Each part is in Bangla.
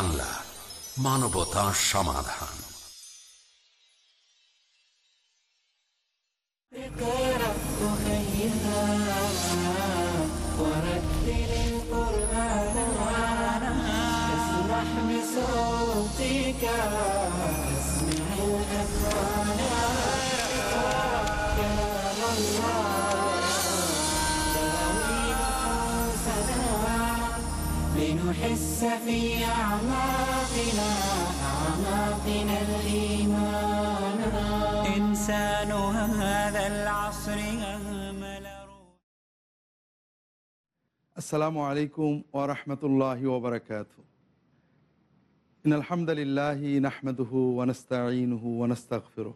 পিস টিভি বাংলা মানবতা সমাধান اقرأ أخيها ورتل القرآن اسمح بصوتك اسمع الأكوان كلام الله نحس في أعماقنا أعماقنا الإيمان. إنسان هذا العصر أهمل السلام عليكم ورحمة الله وبركاته. إن الحمد لله نحمده ونستعينه ونستغفره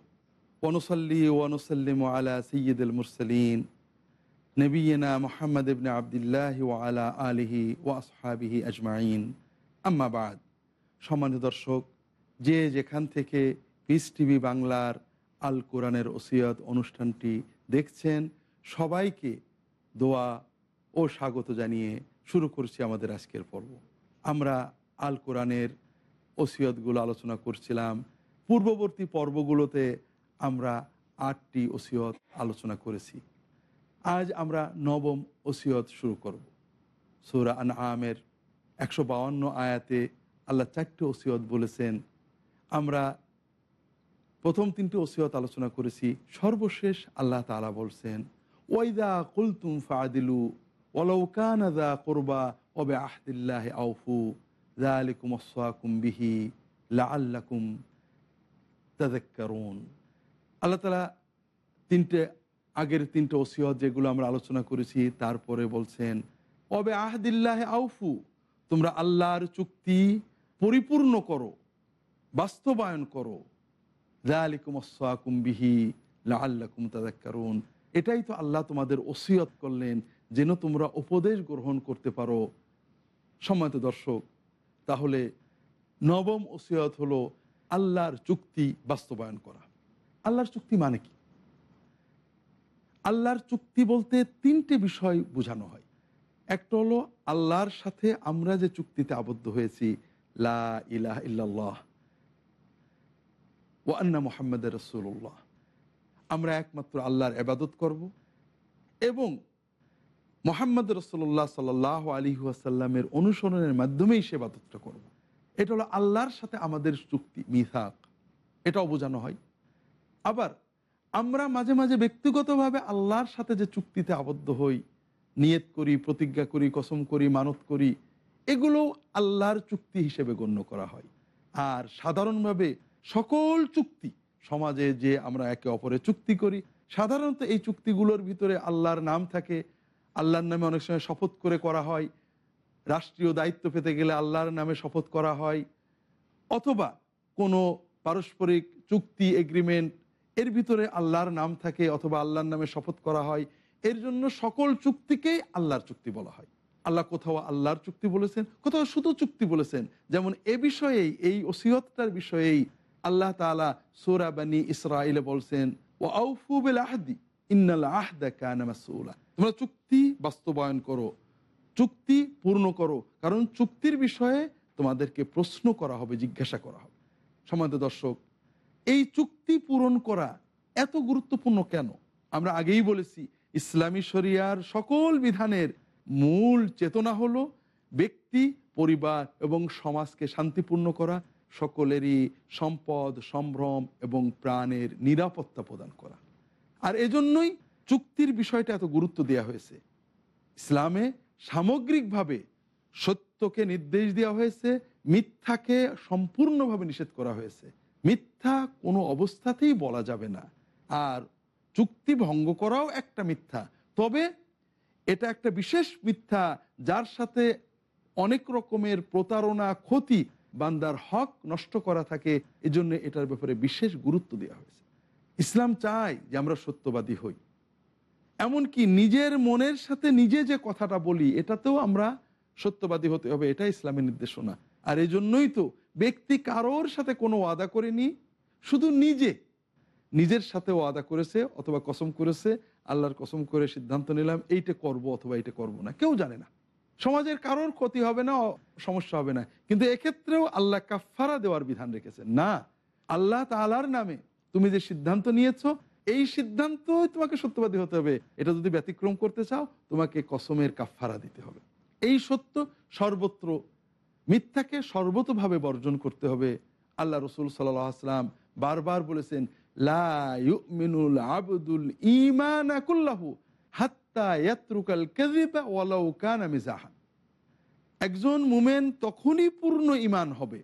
ونصلي ونسلم على سيد المرسلين নবিয়িনা মুহাম্মদ ইবনে আবদুল্লাহ ওয়া আলা আলিহি ওয়া আসহাবিহি আজমাইন। আম্মা বাদ। সম্মানিত দর্শক, যে যেখান থেকে পিস টিভি বাংলার আল কোরআনের ওসিয়ত অনুষ্ঠানটি দেখছেন, সবাইকে দোয়া ও স্বাগত জানিয়ে শুরু করছি আমাদের আজকের পর্ব। আমরা আল কোরআনের ওসিয়তগুলো আলোচনা করছিলাম। পূর্ববর্তী পর্বগুলোতে আমরা আটটি ওসিয়ত আলোচনা করেছি। আজ আমরা নবম ওসিয়ত শুরু করব। সৌরা আন আমের একশো বাউন্ন আয়াতে আল্লাহ চারটে ওসিয়ত বলেছেন, আমরা প্রথম তিনটি ওসিয়ত আলোচনা করেছি, সর্বশেষ আল্লাহ তালা বলছেন ওয়াইদা কুলতুম ফাদিলু ওয়ালাউকানাদা করবা ওবে আহদিল্লাহ আউফু জালিকুম আসসাকুম বিহি লাআল্লাকুম তাদাক্কারুন আল্লাহ তালা তিনটে আগের তিনটে ওসিয়ত যেগুলো আমরা আলোচনা করেছি, তারপরে বলছেন, অবে আহদিল্লাহ আউফু, তোমরা আল্লাহর চুক্তি পরিপূর্ণ করো, বাস্তবায়ন করো। জালিকুম আসসাকুম বিহি লাআল্লাকুম তাদাক্কারুন এটাই তো আল্লাহ তোমাদের ওসিয়ত করলেন, যেন তোমরা উপদেশ গ্রহণ করতে পারো। সম্মানিত দর্শক, তাহলে নবম ওসিয়ত হলো আল্লাহর চুক্তি বাস্তবায়ন করা। আল্লাহর চুক্তি মানে কি? আল্লাহর চুক্তি বলতে তিনটে বিষয় বোঝানো হয়। একটা হলো আল্লাহর সাথে আমরা যে চুক্তিতে আবদ্ধ হয়েছি, লা ইলাহ ইল্লাল্লাহ ও আন্না মোহাম্মদ রসুল্লাহ আমরা একমাত্র আল্লাহর এবাদত করব এবং মোহাম্মদ রসুল্লাহ সাল আলী আসাল্লামের অনুসরণের মাধ্যমেই সেবাদতটা করব। এটা হলো আল্লাহর সাথে আমাদের চুক্তি মিথাক এটাও বোঝানো হয়। আবার আমরা মাঝে মাঝে ব্যক্তিগতভাবে আল্লাহর সাথে যে চুক্তিতে আবদ্ধ হই, নিয়ত করি, প্রতিজ্ঞা করি, কসম করি, মানত করি এগুলো আল্লাহর চুক্তি হিসেবে গণ্য করা হয়। আর সাধারণভাবে সকল চুক্তি, সমাজে যে আমরা একে অপরে চুক্তি করি, সাধারণত এই চুক্তিগুলোর ভিতরে আল্লাহর নাম থাকে, আল্লাহর নামে অনেক সময় শপথ করে করা হয়, রাষ্ট্রীয় দায়িত্ব পেতে গেলে আল্লাহর নামে শপথ করা হয়, অথবা কোনো পারস্পরিক চুক্তি এগ্রিমেন্ট এর ভিতরে আল্লাহর নাম থাকে অথবা আল্লাহর নামে শপথ করা হয়। এর জন্য সকল চুক্তিকেই আল্লাহর চুক্তি বলা হয়। আল্লাহ কোথাও আল্লাহর চুক্তি বলেছেন, কোথাও শুধু চুক্তি বলেছেন। যেমন এ বিষয়েই, এই ওসিয়তটার বিষয়েই আল্লাহ তালা সোরা বানী ইসরাইলে বলছেন ও আউফুবেল আহদি, ইন্নাল তোমরা চুক্তি বাস্তবায়ন করো, চুক্তি পূর্ণ করো। কারণ চুক্তির বিষয়ে তোমাদেরকে প্রশ্ন করা হবে, জিজ্ঞাসা করা হবে। সমান্ত দর্শক এই চুক্তি পূরণ করা এত গুরুত্বপূর্ণ কেন? আমরা আগেই বলেছি, ইসলামী শরিয়ার সকল বিধানের মূল চেতনা হলো ব্যক্তি, পরিবার এবং সমাজকে শান্তিপূর্ণ করা, সকলেরই সম্পদ, সম্ভ্রম এবং প্রাণের নিরাপত্তা প্রদান করা। আর এজন্যই চুক্তির বিষয়টা এত গুরুত্ব দেওয়া হয়েছে। ইসলামে সামগ্রিকভাবে সত্যকে নির্দেশ দেওয়া হয়েছে, মিথ্যাকে সম্পূর্ণভাবে নিষেধ করা হয়েছে। মিথ্যা কোনো অবস্থাতেই বলা যাবে না। আর চুক্তি ভঙ্গ করাও একটা মিথ্যা। তবে এটা একটা বিশেষ মিথ্যা যার সাথে অনেক রকমের প্রতারণা, ক্ষতি বান্দার হক নষ্ট করা থাকে। এজন্য এটার ব্যাপারে বিশেষ গুরুত্ব দেওয়া হয়েছে। ইসলাম চায় যে আমরা সত্যবাদী হই। এমনকি নিজের মনের সাথে নিজে যে কথাটা বলি, এটাতেও আমরা সত্যবাদী হতে হবে। এটা ইসলামের নির্দেশনা। আর এই জন্যই তো ব্যক্তি কারোর সাথে কোনো ওয়াদা করেনি, শুধু নিজে, নিজের সাথে ওয়াদা করেছে অথবা কসম করেছে, আল্লাহর কসম করে সিদ্ধান্ত নিলাম, এইটা করব অথবা এইটা করব না, কেউ জানে না। সমাজের কারোর ক্ষতি হবে না, সমস্যা হবে না। কিন্তু এক্ষেত্রেও আল্লাহ কাফারা দেওয়ার বিধান রেখেছেন। না, আল্লাহ তালার নামে তুমি যে সিদ্ধান্ত নিয়েছো, এই সিদ্ধান্ত তোমাকে সত্যবাদী হতে হবে। এটা যদি ব্যতিক্রম করতে চাও, তোমাকে কসমের কাফারা দিতে হবে। এই সত্য সর্বত্র মিথ্যাকে সর্বতভাবে বর্জন করতে হবে। আল্লাহ রসুল সাল্লাহ আসলাম বারবার বলেছেন, লা ইউমিনুল আবদুল ইমানা কুল্লাহু হাত্তা ইয়াতরুকাল কাযিবা ওয়ালাউ একজন মুমেন তখনই পূর্ণ ইমান হবে,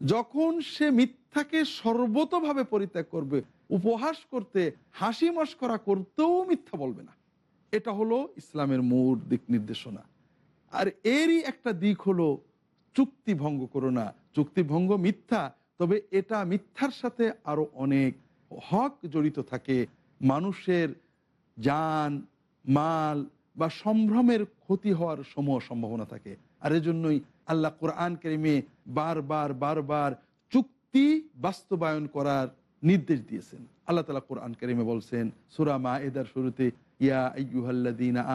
যখন সে মিথ্যাকে সর্বতভাবে পরিত্যাগ করবে। উপহাস করতে, হাসি মস্করা করতেও মিথ্যা বলবে না। এটা হলো ইসলামের মূল দিক নির্দেশনা। আর এরই একটা দিক হলো চুক্তি ভঙ্গ করো না। চুক্তি ভঙ্গ মিথ্যা, তবে এটা মিথ্যার সাথে আরও অনেক হক জড়িত থাকে। মানুষের যান, মাল বা সম্ভ্রমের ক্ষতি হওয়ার সমূহ সম্ভাবনা থাকে। আর এজন্যই আল্লাহ কোরআন কেরিমে বারবার বারবার চুক্তি বাস্তবায়ন করার নির্দেশ দিয়েছেন। আল্লাহ তালা কোরআন কেরিমে বলছেন, সুরা মা এদার শুরুতে, ইয়া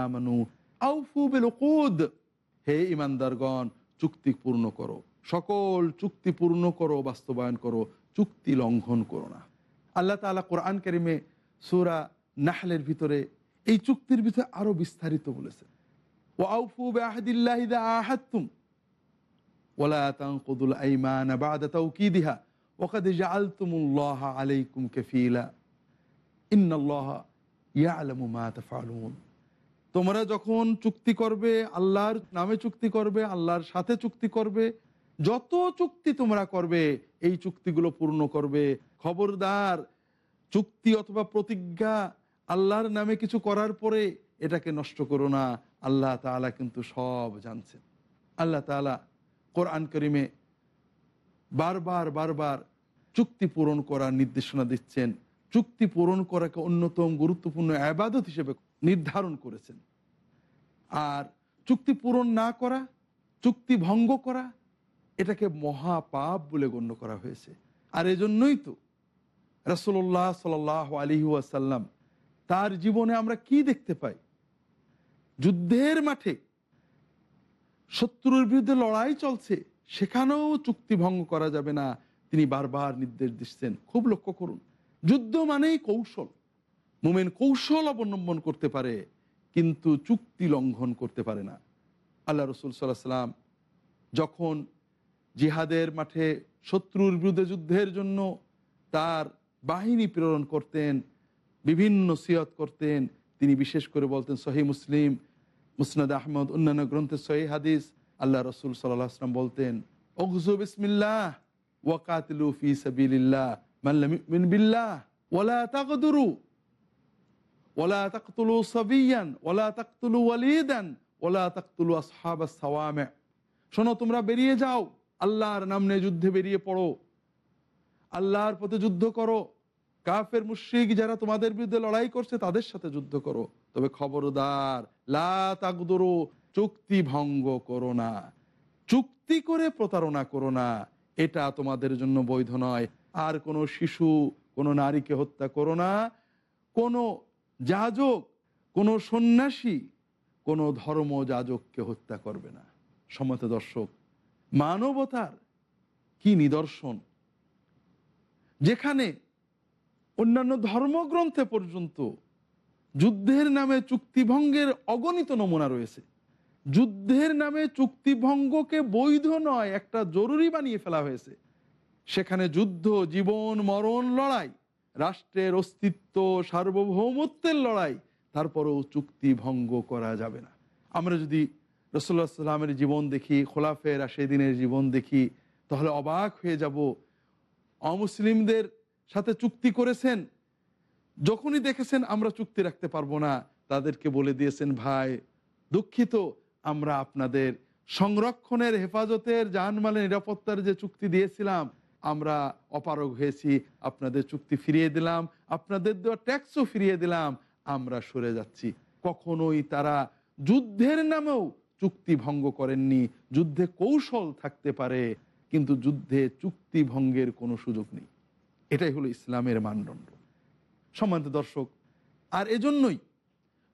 আমানু আউফু বিল উকুদ। হে ইমানদারগণ চুক্তি পূর্ণ করো। সকল চুক্তি পূর্ণ করো, বাস্তবায়ন করো, চুক্তি লঙ্ঘন করো না। আল্লাহ তাআলা কোরআন কারিমে সুরা নাহলের ভিতরে এই চুক্তির ভিতরে আরও বিস্তারিত বলেছেন। ও আউফু বিআহদিল্লাহি ইযা আহাদতুম। ওয়ালা তানকুদুল আইমানা বা'দা তাওকিদিহা। ওয়াকাদ জাআলতুমুল্লাহা আলাইকুম কাফীলা। ইন্নাল্লাহা ইয়ালামু মা তাফআলুন। তোমরা যখন চুক্তি করবে, আল্লাহর নামে চুক্তি করবে, আল্লাহর সাথে চুক্তি করবে, যত চুক্তি তোমরা করবে, এই চুক্তিগুলো পূর্ণ করবে। খবরদার, চুক্তি অথবা প্রতিজ্ঞা আল্লাহর নামে কিছু করার পরে এটাকে নষ্ট করো না। আল্লাহ তাআলা কিন্তু সব জানছেন। আল্লাহ তাআলা কোরআন করিমে বারবার বারবার চুক্তি পূরণ করার নির্দেশনা দিচ্ছেন। চুক্তি পূরণ করাকে অন্যতম গুরুত্বপূর্ণ আবাদত হিসেবে নির্ধারণ করেছেন। আর চুক্তি পূরণ না করা, চুক্তি ভঙ্গ করা, এটাকে মহাপাপ বলে গণ্য করা হয়েছে। আর এজন্যই তো রসল্লাহ সাল আলী ওয়াসাল্লাম তার জীবনে আমরা কি দেখতে পাই? যুদ্ধের মাঠে শত্রুর বিরুদ্ধে লড়াই চলছে, সেখানেও চুক্তি ভঙ্গ করা যাবে না, তিনি বারবার নির্দেশ দিচ্ছেন। খুব লক্ষ্য করুন, যুদ্ধ মানেই কৌশল। মোমেন কৌশল অবলম্বন করতে পারে, কিন্তু চুক্তি লঙ্ঘন করতে পারে না। আল্লাহ রসুল সাল্লাহ সাল্লাম যখন জিহাদের মাঠে শত্রুর বিরুদ্ধে যুদ্ধের জন্য তার বাহিনী প্রেরণ করতেন, বিভিন্ন সিয়ত করতেন, তিনি বিশেষ করে বলতেন সহি মুসলিম, মুসনাদ আহমদ, অন্যান্য গ্রন্থের সহি হাদিস, আল্লাহ রসুল সাল্লাহ আসলাম বলতেন ওগজু বিসমিল্লাহ ওয়াকাতিলু ইউমিন বিল্লাহ ওয়ালা তাকদুরু ওয়ালা তাকতুলু সাবিয়ান ওয়ালা তাকতুলু ওয়ালিদান ওয়ালা তাকতুলু আসহাবাস সাওয়ামে শোনো, তোমরা বেরিয়ে যাও। আল্লাহর নাম নিয়ে যুদ্ধে বেরিয়ে পড়ো। আল্লাহর পথে যুদ্ধ করো। কাফের, মুশ্রিক যারা তোমাদের বিরুদ্ধে লড়াই করছে, তাদের সাথে যুদ্ধ করো। তবে খবরদার, লা চুক্তি ভঙ্গ করো না। চুক্তি করে প্রতারণা করো না। এটা তোমাদের জন্য বৈধ নয়। আর কোনো শিশু, কোনো নারীকে হত্যা করো না। কোনো যাজক, কোনো সন্ন্যাসী, কোনো ধর্ম যাজককে হত্যা করবে না। সমত দর্শক, মানবতার কি নিদর্শন? যেখানে অন্যান্য ধর্মগ্রন্থে পর্যন্ত যুদ্ধের নামে চুক্তিভঙ্গের অগণিত নমুনা রয়েছে। যুদ্ধের নামে চুক্তিভঙ্গকে বৈধ নয়, একটা জরুরি বানিয়ে ফেলা হয়েছে। সেখানে যুদ্ধ, জীবন, মরণ, লড়াই রাষ্ট্রের অস্তিত্ব, সার্বভৌমত্বের লড়াই, তারপরেও চুক্তি ভঙ্গ করা যাবে না। আমরা যদি রসুল্লাহ সাল্লামের জীবন দেখি খোলাফের দিনের জীবন দেখি, তাহলে অবাক হয়ে যাব। অমুসলিমদের সাথে চুক্তি করেছেন, যখনই দেখেছেন আমরা চুক্তি রাখতে পারব না, তাদেরকে বলে দিয়েছেন, ভাই, দুঃখিত, আমরা আপনাদের সংরক্ষণের হেফাজতের জানমালের নিরাপত্তার যে চুক্তি দিয়েছিলাম আমরা অপারগ হয়েছি, আপনাদের চুক্তি ফিরিয়ে দিলাম, আপনাদের দেওয়া ট্যাক্সও ফিরিয়ে দিলাম, আমরা সরে যাচ্ছি। কখনোই তারা যুদ্ধের নামেও চুক্তি ভঙ্গ করেননি, যুদ্ধে কৌশল থাকতে পারে, কিন্তু যুদ্ধে চুক্তি ভঙ্গের কোনো সুযোগ নেই। এটাই হলো ইসলামের মানদণ্ড। সম্মানিত দর্শক, আর এজন্যই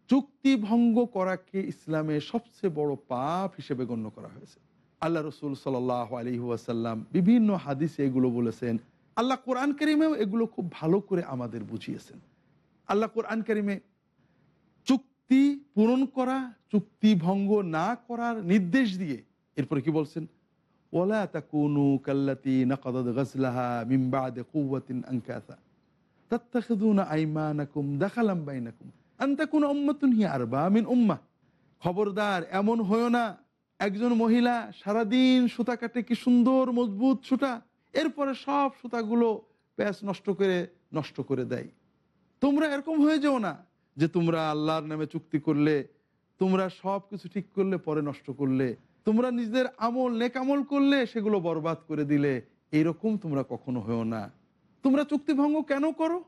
চুক্তি ভঙ্গ করাকে ইসলামে সবচেয়ে বড় পাপ হিসেবে গণ্য করা হয়েছে। আল্লাহ রসুল সাল আলী ওয়াসাল্লাম বিভিন্ন হাদিসে এগুলো বলেছেন। আল্লাহ কোরআন করিমেও এগুলো খুব ভালো করে আমাদের বুঝিয়েছেন। আল্লাহ কোরআন করিমে চুক্তি পূরণ করা, চুক্তি ভঙ্গ না করার নির্দেশ দিয়ে এরপরে কি বলছেন? ওলা কাল্লাতি কুওয়াতিন আনকাসা। তাত্তাখিযুনা আইমানাকুম দাখালাম হিয়া মিন উম্মাহ। খবরদার এমন হয়েও না একজন মহিলা সারাদিন সুতা কাটে, কি সুন্দর, মজবুত সুতা। এরপরে সব সুতাগুলো প্যাচ নষ্ট করে নষ্ট করে দেয়। তোমরা এরকম হয়ে যাও না যে তোমরা আল্লাহর নামে চুক্তি করলে, তোমরা সব কিছু ঠিক করলে, পরে নষ্ট করলে। তোমরা নিজেদের আমল নেকামল করলে, সেগুলো বরবাদ করে দিলে। এইরকম তোমরা কখনো হয়েও না। তোমরা চুক্তি ভঙ্গ কেন করো?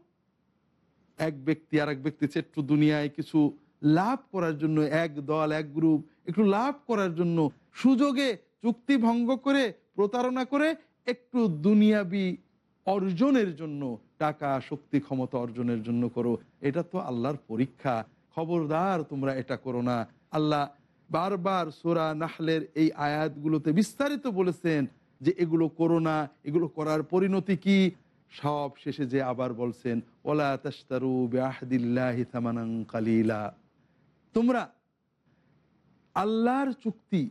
এক ব্যক্তি আর এক ব্যক্তি চেট্টু দুনিয়ায় কিছু লাভ করার জন্য এক দল, এক গ্রুপ একটু লাভ করার জন্য সুযোগে চুক্তি ভঙ্গ করে, প্রতারণা করে একটু দুনিয়াবি অর্জনের জন্য টাকা, শক্তি, ক্ষমতা অর্জনের জন্য করো। এটা তো আল্লাহর পরীক্ষা। খবরদার তোমরা এটা করো না। আল্লাহ বারবার সোরা নাহলের এই আয়াতগুলোতে বিস্তারিত বলেছেন যে এগুলো করো না, এগুলো করার পরিণতি কি? সব শেষে যে আবার বলছেন, ওলা তাস্তারু বেআহদিল্লাহি থামানাং কালিলা। তোমরা আল্লাহর চুক্তি,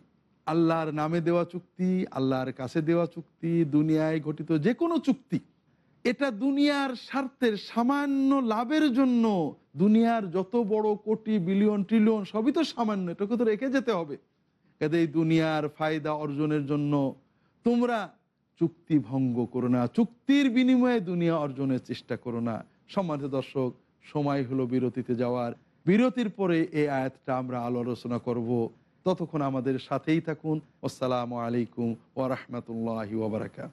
আল্লাহর নামে দেওয়া চুক্তি, আল্লাহর কাছে দেওয়া চুক্তি, দুনিয়ায় ঘটিত যে কোনো চুক্তি, এটা দুনিয়ার স্বার্থের সামান্য লাভের জন্য দুনিয়ার যত বড় কোটি, বিলিয়ন, ট্রিলিয়ন, সবই তো সামান্য, এটাকে তো রেখে যেতে হবে। কাজে এই দুনিয়ার ফায়দা অর্জনের জন্য তোমরা চুক্তি ভঙ্গ করো না, চুক্তির বিনিময়ে দুনিয়া অর্জনের চেষ্টা করো না। সম্মানিত দর্শক, সময় হলো বিরতিতে যাওয়ার। বিরতির পরে এই আয়াতটা আমরা আলো আলোচনা করব। ততক্ষণ আমাদের সাথেই থাকুন। আসসালামু আলাইকুম ওরহমতুল্লাহ ওবরাকাত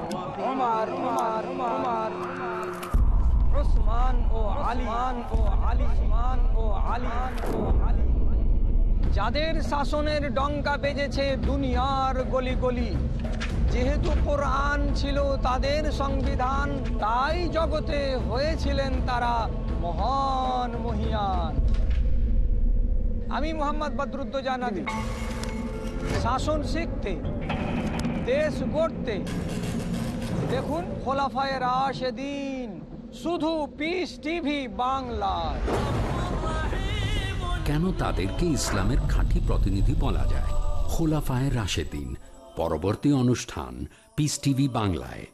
ওমর উসমান ও আলিমান ও আলী উসমান ও আলী ও আলী যাদের শাসনের ডঙ্কা বেজেছে দুনিয়ার গলি গলি যেহেতু কোরআন ছিল তাদের সংবিধান তাই জগতে হয়েছিলেন তারা মহান মহিয়ান। আমি মোহাম্মদ বদরুদ্দোজানাদি শাসন শিখতে দেশ গড়তে দেখুন খোলাফায় রাশেদিন শুধু পিস টিভি বাংলায়। কেন তাদেরকে ইসলামের খাঁটি প্রতিনিধি বলা যায়? খোলাফায় রাশেদিন পরবর্তী অনুষ্ঠান পিস টিভি বাংলায়।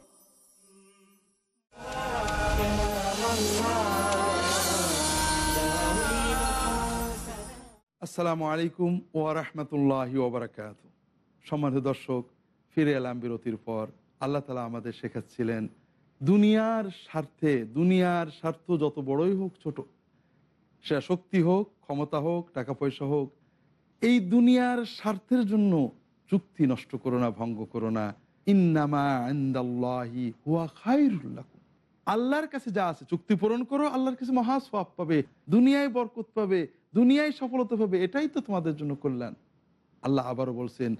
আসসালামু আলাইকুম ও রহমতুল্লাহ ওবরাকাত সম্মানিত দর্শক ফিরে এলাম বিরতির পর। আল্লাহ তালা আমাদের শেখাচ্ছিলেন, দুনিয়ার স্বার্থে, দুনিয়ার স্বার্থ যত বড়ই হোক, ছোট। সেটা শক্তি হোক, ক্ষমতা হোক, টাকা পয়সা হোক, এই দুনিয়ার স্বার্থের জন্য চুক্তি নষ্ট করো না, ভঙ্গ করো না। ইন্নামা আন্দাল্লাহি হুয়া খাইরুল্লাহ আল্লাহর কাছে যা আছে, চুক্তি পূরণ করো, আল্লাহর কাছে মহা সওয়াব পাবে, দুনিয়ায় বরকত পাবে, দুনিয়ায় সফলতা পাবে, এটাই তো তোমাদের জন্য কল্যাণ। আল্লাহ আবারও বলছেন,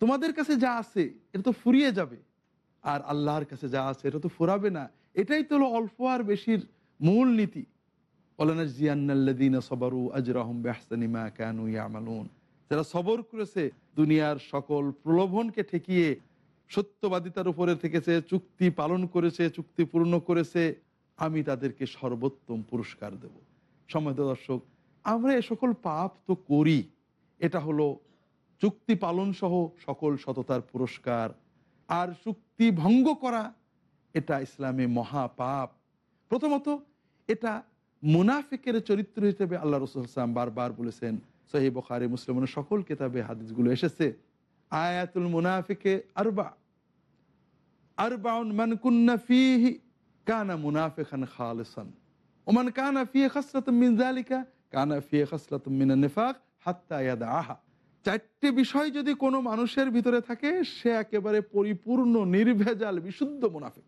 তোমাদের কাছে যা আছে, এটা তো ফুরিয়ে যাবে। আর আল্লাহর কাছে যা আছে, এটা তো ফুরাবে না। এটাই তো হলো অল্প আর বেশির মূল নীতি। যারা সবর করেছে, দুনিয়ার সকল প্রলোভনকে ঠেকিয়ে সত্যবাদিতার উপরে থেকেছে, চুক্তি পালন করেছে, চুক্তি পূর্ণ করেছে, আমি তাদেরকে সর্বোত্তম পুরস্কার দেব। সম্মানিত দর্শক, আমরা এ সকল পাপ তো করি। এটা হলো চুক্তি পালন সহ সকল সততার পুরস্কার। আর চুক্তি ভঙ্গ করা, এটা ইসলামে মহা পাপ প্রথমত, এটা মুনাফিকের চরিত্র হিসেবে আল্লাহ রসুল ইসলাম বারবার বলেছেন সহি বখারি মুসলিমের সকল কেতাবে হাদিসগুলো এসেছে। আয়াতুল মুনাফিকে আরবা, আরবাউন মান কুন্না ফিহি কানা মুনাফিকান খালিসান। ওমান কানা ফিয়ে খাসরাতুম মিন যালিকা, কানা ফিয়ে খাসরাতুম মিন নিফাক হাত্তা ইয়াদাহা চারটি বিষয় যদি কোনো মানুষের ভিতরে থাকে, সে একেবারে পরিপূর্ণ, নির্ভেজাল, বিশুদ্ধ মুনাফিক।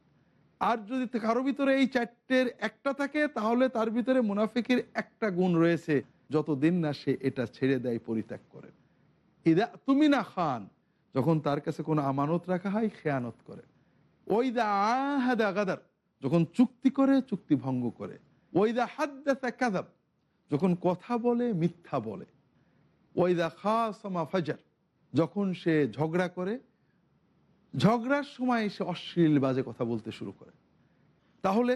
আর যদি কারও ভিতরে এই চারটের একটা থাকে, তাহলে তার ভিতরে মুনাফিকের একটা গুণ রয়েছে, যতদিন না সে এটা ছেড়ে দেয়, পরিত্যাগ করে। ইদা তুমি না খান, যখন তার কাছে কোনো আমানত রাখা হয়, খেয়ানত করে। ওই দা আহাদা গাদার, যখন চুক্তি করে, চুক্তি ভঙ্গ করে। ওই দা হাদ্দাতা কাদাব, যখন কথা বলে, মিথ্যা বলে। ওই দা খাসমা ফাজার, যখন সে ঝগড়া করে, ঝগড়ার সময় সে অশ্লীল বাজে কথা বলতে শুরু করে। তাহলে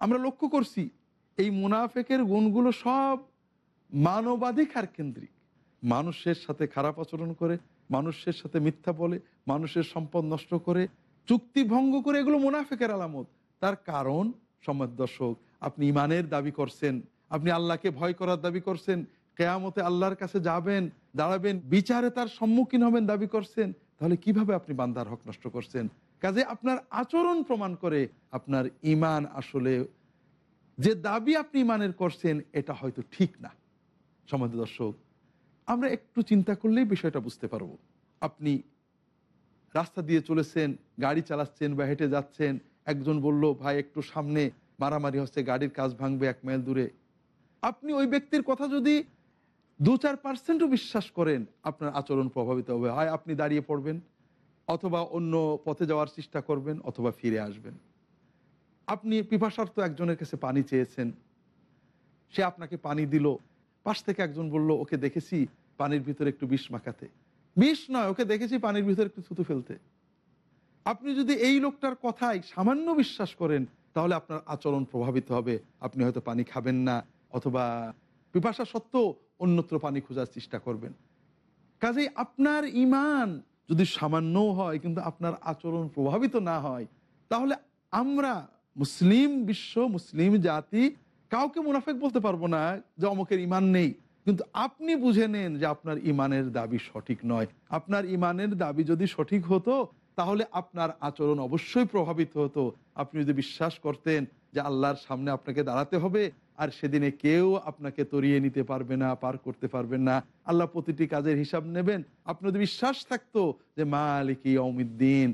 আমরা লক্ষ্য করছি, এই মুনাফেকের গুণগুলো সব মানবাধিকার কেন্দ্রিক। মানুষের সাথে খারাপ আচরণ করে, মানুষের সাথে মিথ্যা বলে, মানুষের সম্পদ নষ্ট করে, চুক্তি ভঙ্গ করে এগুলো মুনাফেকের আলামত। তার কারণ সমাজ দর্শক আপনি ইমানের দাবি করছেন, আপনি আল্লাহকে ভয় করার দাবি করছেন কেয়ামতে আল্লাহর কাছে যাবেন, দাঁড়াবেন, বিচারে তার সম্মুখীন হবেন, দাবি করছেন, তাহলে কীভাবে আপনি বান্দার হক নষ্ট করছেন? কাজে আপনার আচরণ প্রমাণ করে আপনার ইমান আসলে, যে দাবি আপনি ইমানের করছেন, এটা হয়তো ঠিক না। সমাজ দর্শক, আমরা একটু চিন্তা করলেই বিষয়টা বুঝতে পারব। আপনি রাস্তা দিয়ে চলেছেন, গাড়ি চালাচ্ছেন বা হেঁটে যাচ্ছেন, একজন বলল, ভাই, একটু সামনে মারামারি হচ্ছে, গাড়ির কাজ ভাঙবে এক মাইল দূরে। আপনি ওই ব্যক্তির কথা যদি দু চার পার্সেন্টও বিশ্বাস করেন আপনার আচরণ প্রভাবিত হবে। হয় আপনি দাঁড়িয়ে পড়বেন, অথবা অন্য পথে যাওয়ার চেষ্টা করবেন, অথবা ফিরে আসবেন। আপনি পিপাসার্থ একজনের কাছে পানি চেয়েছেন, সে আপনাকে পানি দিল, পাশ থেকে একজন বলল, ওকে দেখেছি পানির ভিতরে একটু বিষ মাখাতে। বিষ নয়, ওকে দেখেছি পানির ভিতরে একটু থুতু ফেলতে। আপনি যদি এই লোকটার কথাই সামান্য বিশ্বাস করেন, তাহলে আপনার আচরণ প্রভাবিত হবে। আপনি হয়তো পানি খাবেন না, অথবা পিপাসা সত্ত্বেও অন্যত্র পানি খোঁজার চেষ্টা করবেন। কাজেই আপনার ইমান যদি সামান্য হয়, কিন্তু আপনার আচরণ প্রভাবিত না হয়, তাহলে আমরা মুসলিম বিশ্ব, মুসলিম জাতি, কাউকে মুনাফেক বলতে পারব না যে অমুকের ইমান নেই। কিন্তু আপনি বুঝে নেন যে আপনার ইমানের দাবি সঠিক নয়। আপনার ইমানের দাবি যদি সঠিক হতো, তাহলে আপনার আচরণ অবশ্যই প্রভাবিত হতো। আপনি যদি বিশ্বাস করতেন যে আল্লাহর সামনে আপনাকে দাঁড়াতে হবে আর সেদিনে কেউ আপনাকে তরিয়ে নিতে পারবে না, পার করতে পারবেন না। আল্লাহ প্রতিটি কাজের হিসাব নেবেন। আপনাদের বিশ্বাস থাকতো যে মালিক ইয়মিদ্দিন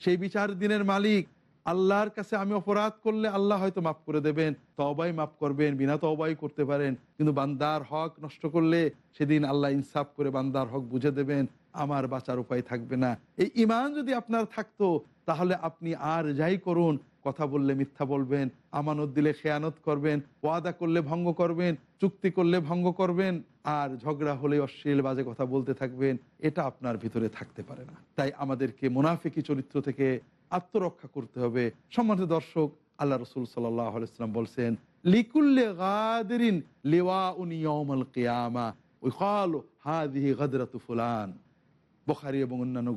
সেই বিচার দিনের মালিক আল্লাহর কাছে আমি অপরাধ করলে আল্লাহ হয়তো মাফ করে দেবেন তবাই মাফ করবেন, বিনা তবাই করতে পারেন, কিন্তু বান্দার হক নষ্ট করলে সেদিন আল্লাহ ইনসাফ করে বান্দার হক বুঝে দেবেন, আমার বাঁচার উপায় থাকবে না। এই ইমান যদি আপনার থাকতো, তাহলে আপনি আর যাই করুন, কথা বললে মিথ্যা বলবেন, আমানত দিলে খেয়ানত করবেন, ওয়াদা করলে ভঙ্গ করবেন, চুক্তি করলে ভঙ্গ করবেন, আর ঝগড়া হলে অশ্লীল বাজে কথা বলতে থাকবেন, এটা আপনার ভিতরে থাকতে পারে না। তাই আমাদেরকে মুনাফিকি চরিত্র থেকে আত্মরক্ষা করতে হবে। সম্মানিত দর্শক, আল্লাহ রসুল সাল্লাম বলছেন, লিকুল্লে লেওয়া কেয়ামা এবং অন্যান্য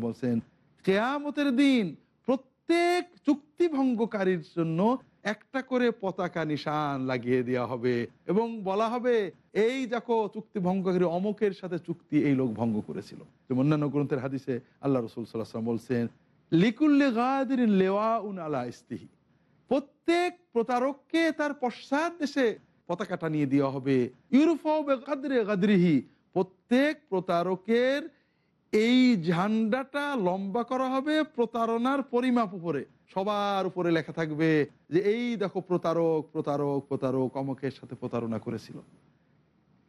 বলছেন, কেয়ামতের দিন প্রত্যেক চুক্তিভঙ্গকারীর জন্য একটা করে পতাকা নিশান লাগিয়ে দেওয়া হবে এবং বলা হবে, এই দেখো চুক্তি ভঙ্গকারী অমকের সাথে চুক্তি এই লোক ভঙ্গ করেছিল। যেমন অন্যান্য গ্রন্থের হাদিসে আল্লাহ রসুল সাল্লাহাম বলছেন লিকুল্লে গাদিন লেওয়া উন আলা ইস্তিহি। প্রত্যেক প্রতারককে তার পশ্চাৎ দেশে পতাকাটা নিয়ে দেওয়া হবে ইউরোফাও গাদরে গাদরিহি। প্রত্যেক প্রতারকের এই ঝান্ডাটা লম্বা করা হবে প্রতারণার পরিমাপ উপরে। সবার উপরে লেখা থাকবে যে, এই দেখো প্রতারক প্রতারক প্রতারক অমকের সাথে প্রতারণা করেছিল।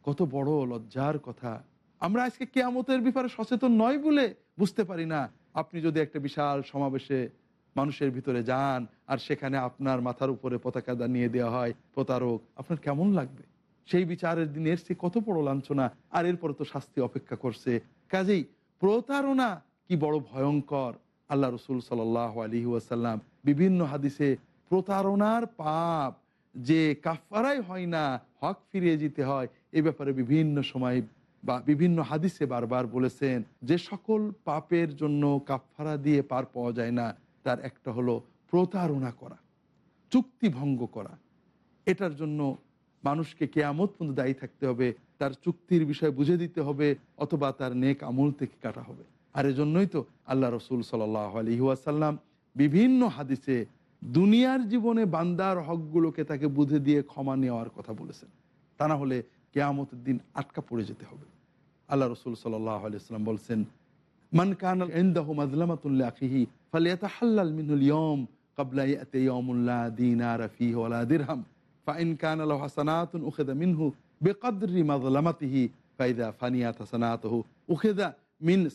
কত বড় লজ্জার কথা। আমরা আজকে কেয়ামতের ব্যাপারে সচেতন নয় বলে বুঝতে পারি না। আপনি যদি একটা বিশাল সমাবেশে মানুষের ভিতরে যান আর সেখানে আপনার মাথার উপরে পতাকা নিয়ে দেওয়া হয়, প্রতারক, আপনার কেমন লাগবে? সেই বিচারের দিন এসছে কত বড় লাঞ্ছনা। আর এরপরে তো শাস্তি অপেক্ষা করছে। কাজেই প্রতারণা, কি বড় ভয়ঙ্কর। আল্লাহ রসুল সাল আলী ওয়াসাল্লাম বিভিন্ন হাদিসে প্রতারণার পাপ যে কাফারাই হয় না, হক ফিরিয়ে যেতে হয়, এ ব্যাপারে বিভিন্ন সময় বা বিভিন্ন হাদিসে বারবার বলেছেন যে সকল পাপের জন্য কাফারা দিয়ে পার পাওয়া যায় না, তার একটা হলো প্রতারণা করা, চুক্তি ভঙ্গ করা। এটার জন্য মানুষকে কেয়ামত পর্যন্ত দায়ী থাকতে হবে, তার চুক্তির বিষয় বুঝে দিতে হবে অথবা তার নেক আমল থেকে কাটা হবে। আর এজন্যই তো আল্লাহ রসুল সাল আলহিহাসাল্লাম বিভিন্ন হাদিসে দুনিয়ার জীবনে বান্দার হকগুলোকে তাকে বুঝে দিয়ে ক্ষমা নেওয়ার কথা বলেছেন। তা না হলে কেয়ামতের দিন আটকা পড়ে যেতে হবে। আল্লাহ রসুল সাল্লাহ আলিয়াল্লাম বলছেন, মান কান ইনদাহু মাজলামাতুল্লাহ আখিহি ফালিয়াতাহাল্লাল মিনহুল ইয়ম ক্বাবলা ইয়াতি ইয়াউমুল্লা দিনার ফীহি ওয়ালা দিরহাম। হাসানাতুন উখিযা মিনহু উখিযা মিন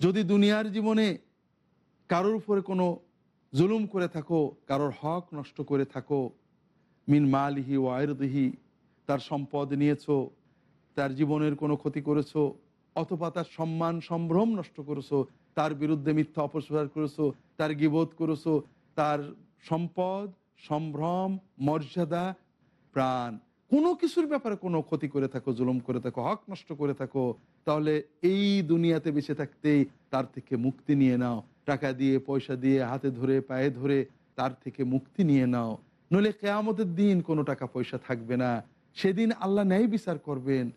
যদি দুনিয়ার জীবনে কারোর উপরে কোনো জুলুম করে থাকো, কারোর হক নষ্ট করে থাকো, মিন মালিহি ওয়াইরদিহি তার সম্পদ নিয়েছো, তার জীবনের কোনো ক্ষতি করেছ, অথবা তার সম্মান, সম্ভ্রম নষ্ট করেছ তার বিরুদ্ধে মিথ্যা অপপ্রচার করেছ, তার গিবোধ করেছ, তার সম্পদ, সম্ভ্রম, মর্যাদা, প্রাণ, কোনো কিছুর ব্যাপারে কোনো ক্ষতি করে থাকো, জুলুম করে থাকো, হক নষ্ট করে থাকো, তাহলে এই দুনিয়াতে বেঁচে থাকতেই তার থেকে মুক্তি নিয়ে নাও। টাকা দিয়ে, পয়সা দিয়ে, হাতে ধরে, পায়ে ধরে তার থেকে মুক্তি নিয়ে নাও। নইলে কেয়ামতের দিন কোনো টাকা পয়সা থাকবে না। সেদিন আল্লাহ ন্যায় বিচার করবেন।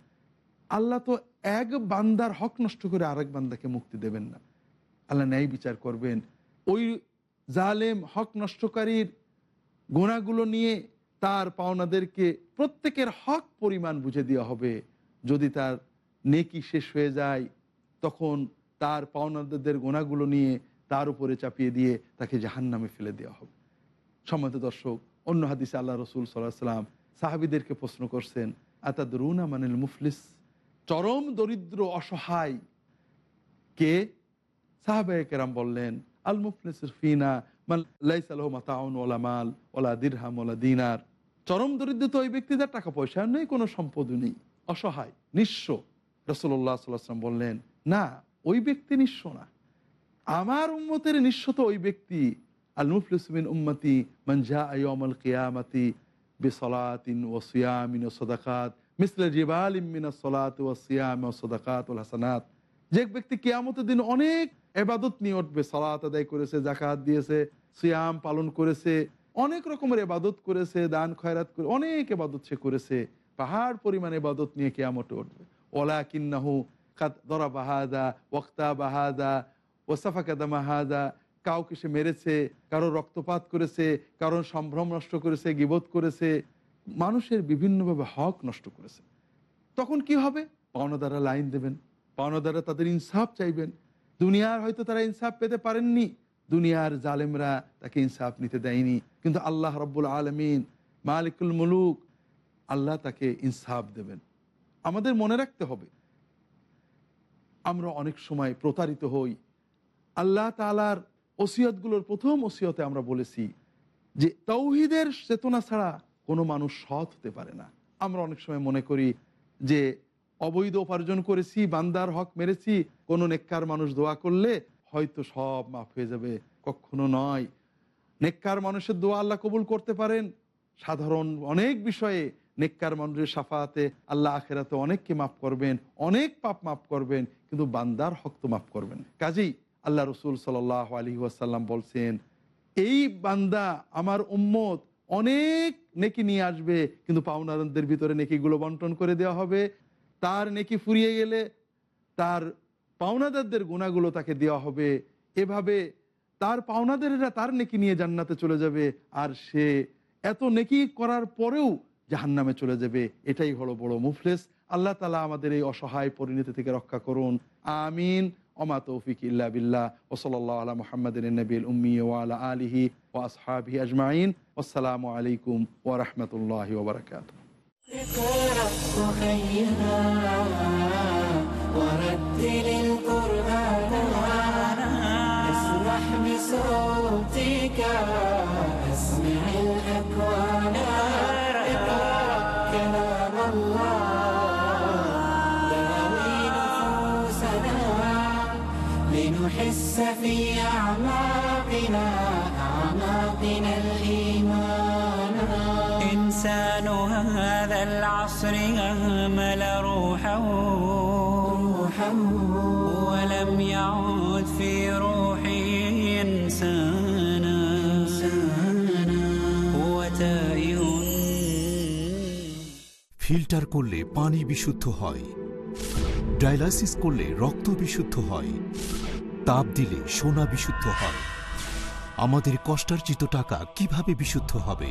আল্লাহ তো এক বান্দার হক নষ্ট করে আরেক বান্দাকে মুক্তি দেবেন না। আল্লাহ ন্যায় বিচার করবেন। ওই জালেম, হক নষ্টকারীর গোনাগুলো নিয়ে তার পাওনাদেরকে প্রত্যেকের হক পরিমাণ বুঝে দেওয়া হবে। যদি তার নেকি শেষ হয়ে যায়, তখন তার পাওনাদের গোনাগুলো নিয়ে তার উপরে চাপিয়ে দিয়ে তাকে জাহান নামে ফেলে দেওয়া হবে। সম্মত দর্শক, অন্য হাদিসে আল্লাহ রসুল সাল্লাহ সাল্লাম সাহাবিদেরকে প্রশ্ন করছেন আতাদ রুনা মানিল মুফলিস? চরম দরিদ্র, অসহায় কে? সাহাবাহাম বললেন আল মুফলিস ফিনা ওলা দিনার। চরম দরিদ্র তো ওই ব্যক্তি যার টাকা পয়সা নেই, কোনো সম্পদ নেই, অসহায়, নিঃস্ব। রসল্লাহ সাল্লাম বললেন, না, ওই ব্যক্তি নিঃস্ব না। আমার উম্মতের নিঃস্ব তো ওই ব্যক্তি আল মুফলিসমিন উম্মতি মঞ্জা আয়মল কিয়ামতি বিসলাতিন ও সিয়ামিন ও সদাকাত, মিসলে জিবাল ইমিন সলাত ও সিয়াম ও সদাকাত হাসানাত। যে ব্যক্তি কেয়ামতের দিন অনেক এবাদত নিয়ে উঠবে, সালাত আদায় করেছে জাকাত দিয়েছে, সিয়াম পালন করেছে, অনেক রকমের এবাদত করেছে, দান, খয়রাত করে অনেক এবাদত সে করেছে। পাহাড় পরিমাণ এবাদত নিয়ে কেয়ামতে উঠবে। ওলা কিন্নাহু দরা বাহাদা ওক্তা বাহাদা ওসাফা কাদা মাহাদা কাউকে সে মেরেছে, কারও রক্তপাত করেছে, কারও সম্ভ্রম নষ্ট করেছে গিবোধ করেছে, মানুষের বিভিন্নভাবে হক নষ্ট করেছে। তখন কি হবে? পাওনা দ্বারা লাইন দেবেন পাওনা দ্বারা তাদের ইনসাফ চাইবেন দুনিয়ার হয়তো তারা ইনসাফ পেতে পারেননি, দুনিয়ার জালেমরা তাকে ইনসাফ নিতে দেয়নি। কিন্তু আল্লাহ রব্বুল আলমিন, মালিকুল মুলুক, আল্লাহ তাকে ইনসাফ দেবেন। আমাদের মনে রাখতে হবে, আমরা অনেক সময় প্রতারিত হই। আল্লাহ তালার ওসিয়তগুলোর প্রথম ওসিয়তে আমরা বলেছি যে, তৌহিদের চেতনা ছাড়া কোনো মানুষ সৎ হতে পারে না। আমরা অনেক সময় মনে করি যে অবৈধ উপার্জন করেছি, বান্দার হক মেরেছি, কোনো নেককার মানুষ দোয়া করলে হয়তো সব মাফ হয়ে যাবে। কখনো নয়। নেককার মানুষের দোয়া আল্লাহ কবুল করতে পারেন। সাধারণ অনেক বিষয়ে নেককার মানুষের সাফাতে আল্লাহ আখেরাতে অনেককে মাফ করবেন, অনেক পাপ মাফ করবেন, কিন্তু বান্দার হক তো মাফ করবেন। কাজেই আল্লাহ রসুল সাল আলী ওয়াসাল্লাম বলছেন, এই বান্দা আমার উম্মত অনেক নেকি নিয়ে আসবে, কিন্তু পাওনারদের ভিতরে নেকিগুলো বন্টন করে দেওয়া হবে তার নেকি ফুরিয়ে গেলে তার পাওনাদারদের গুণাগুলো তাকে দেওয়া হবে। এভাবে তার পাওনাদারেরা তার নেকি নিয়ে জান্নাতে চলে যাবে আর সে এত নেকি করার পরেও জাহান্নামে চলে যাবে। এটাই হলো বড় মুফলেস। আল্লাহ তালা আমাদের এই অসহায় পরিণতি থেকে রক্ষা করুন। আমিন। ওমা তৌফিক ইল্লা বিল্লাহ। ওসলাল্লাহ আলা মোহাম্মদিন নবীল উম্মি ওয়ালা আলিহি ও আসহাবি আজমাইন। আসসালামু আলাইকুম ওরহমতুল্লাহ ওবরাকাত اقرأ خيرا ورتل القرآن اسرح بصوتك اسمع الأكوان اقرأ كلام الله داوي نفوسنا لنحس في أعماقنا أعماقنا الإيمان إنسان هذا العصر أهمل روحه ولم يعد في روحه إنسانا هو تائه ফিল্টার করলে পানি বিশুদ্ধ হয় ডায়ালাইসিস করলে রক্ত বিশুদ্ধ হয় তাপ দিলে সোনা বিশুদ্ধ হয় আমাদের কষ্টার্জিত টাকা কিভাবে বিশুদ্ধ হবে